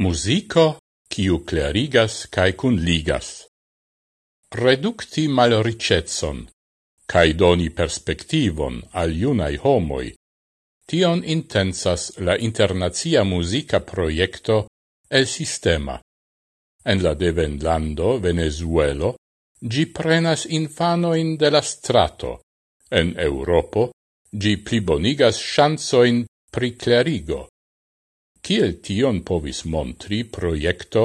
Musico quiu clarigas cae cun ligas. Reducti mal ricetson, cae doni perspectivon al iunai homoi, tion intensas la internazia musica proiecto El Sistema. En la devenlando Venezuelo, gi prenas infanoin de la strato. En Europo, gi plibonigas chansoin pri clarigo. Kiel tion povis montri proiecto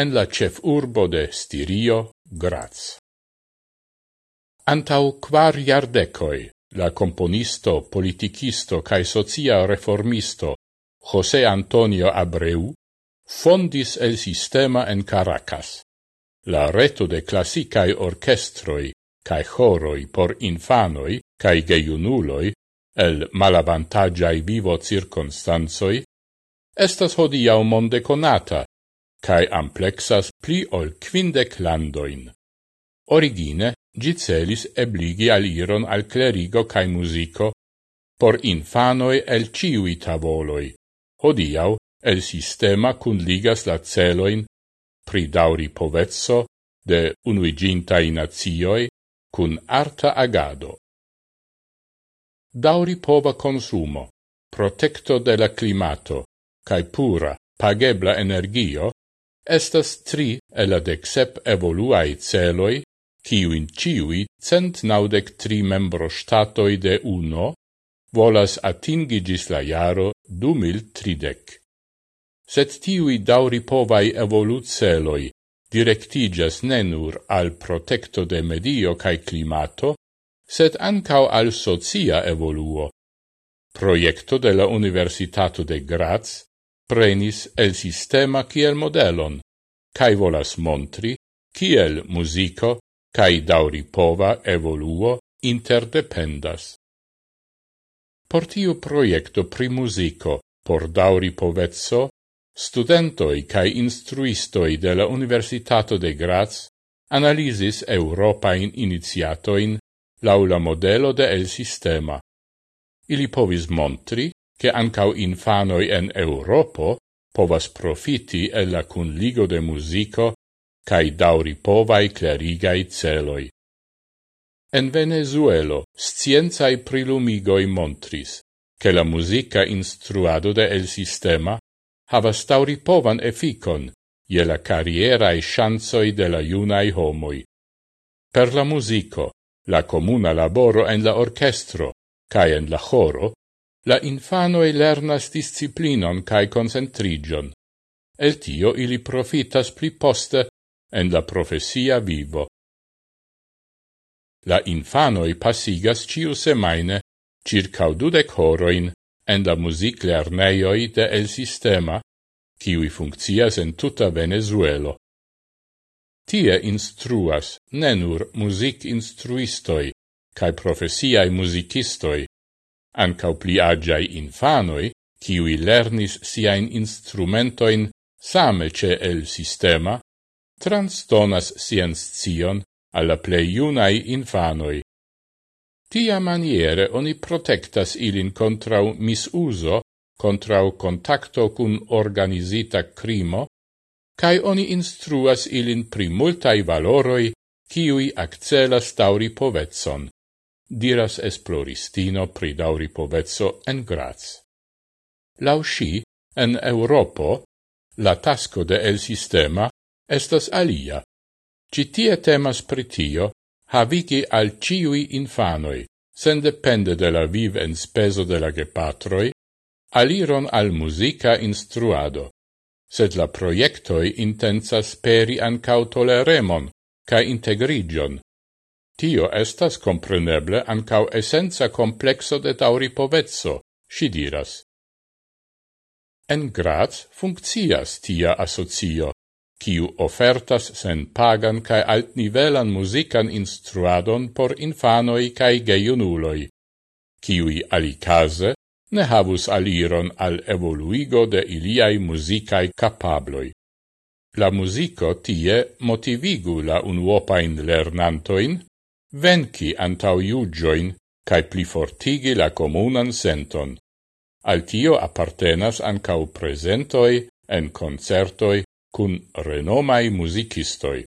en la cef urbo de Stirio, Graz. Antau quar jardecoi, la componisto, politicisto cae socia reformisto José Antonio Abreu fondis el sistema en Caracas, la reto de classicae orchestroi cae choroi por infanoi cae geiunuloi el malavantagiai vivo circunstanzoi estas hodiau monde conata, cae amplexas pli ol quindec landoin. Origine, gi celis ebligi aliron al clerigo cae musico por infanoi el ciui tavoloi. Hodiau, el sistema cun ligas la celoin pri dauri povezzo de unuigintai nazioi cun arta agado. Dauri pova consumo, protecto de la climato, cae pura pagebla energio estas tri el la decsep evoluai celoi, ciuin ciui cent naudec tri membro statoi de uno volas atingi gis la jaro du mil tridec. Set tiui dauri povai evoluceloi directigas nenur al protecto de medio cae climato, sed ancao al socia evoluo. Proiecto de la Universitato de Graz prenis el sistema kiel modelon, cae volas montri kiel musico cae dauripova evoluo interdependas. Por tiu proiecto pri musico por dauripovezzo, studentoi cae instruistoi de la Universitato de Graz analisis Europain iniziatoin laula modelo de el sistema. Ili povis montri che ancau infanoi en Europo povas profiti el la cunligo de musico cae dauri povai clarigai celoi. En Venezuelo, scienzai prilumigoi montris, che la musica instruado de el sistema havas dauri povan efficon je la carrierae chanzoi de la iunae homoi. Per la musico, la comuna laboro en la orchestro, cae en la choro, la infanoi lernas disciplinon cae concentrigion. El tio ili profitas pli poste en la profesia vivo. La infanoi passigas ciu semaine circa dudec horoin en la music lerneioi de el sistema, ciui funccias en tuta Venezuelo. Tie instruas ne nur music instruistoi, cae profesiae musicistoi, ancau pli agiai infanoi, ciui lernis siain instrumentoin same ce el sistema, transtonas sien scion alla plei iunai infanoi. Tia maniere oni protectas ilin contrau misuso, contrau contacto cun organizita crimo, cae oni instruas ilin pri multai valoroi, ciui accelas tauri povetson diras esploristino pri dauri povezzo en Graz. Lau sci, en Europo, la tasco de el sistema estas alia. Citie temas pritio havigi al ciui infanoi, sen depende de la viv en speso de la gepatroi, aliron al musica instruado, sed la proiectoi intensas peri ancau toleremon ca integrigion, Tio estas compreneble ancau essenza complexo de tauripovezzo, si diras. En Graz funccias tia asocio, kiu ofertas sen pagan cae altnivelan musican instruadon por infanoi cae geiunuloi, kiui alicase ne havus aliron al evoluigo de iliai musicae capabloi. La musico tie motivigu la unuopain lernantoin, venci antau iugioin cae plifortigi la comunan senton. Al tio appartenas ancau presentoi en concertoi cun renomai musicistoi.